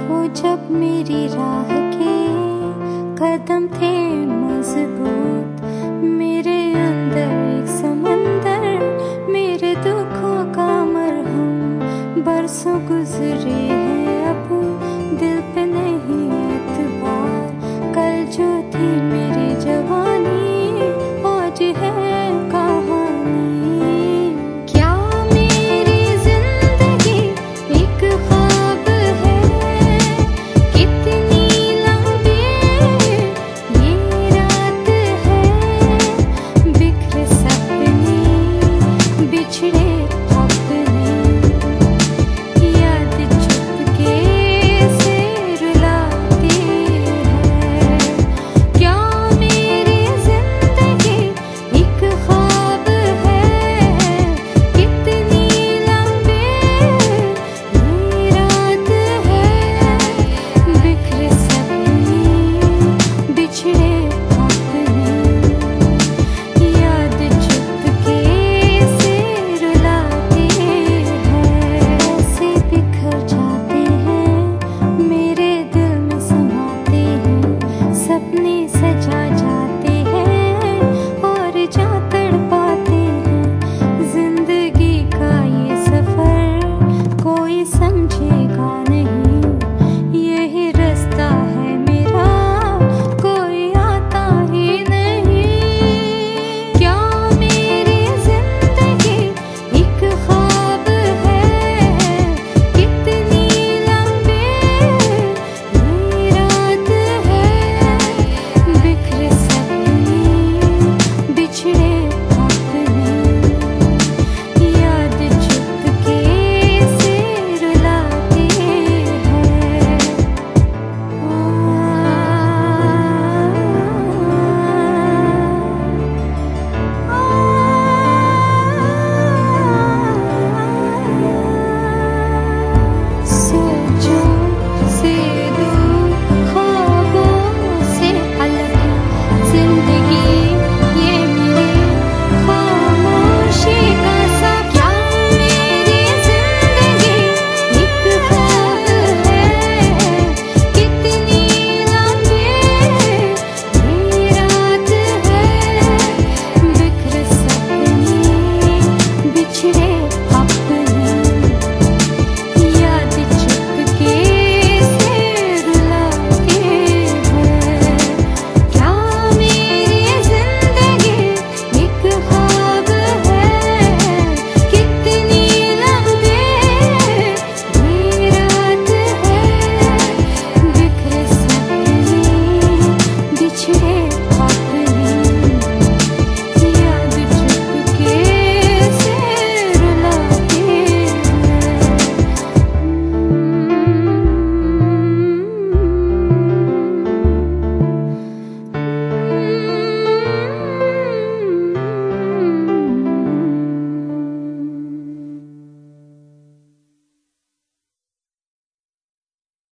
वो जब मेरी राह के कदम थे मज़बूत, मेरे अंदर एक समंदर, मेरे दुखों का मरहम, बरसों गुजरे हैं अब दिल पे सजा जा